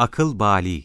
Akıl bali.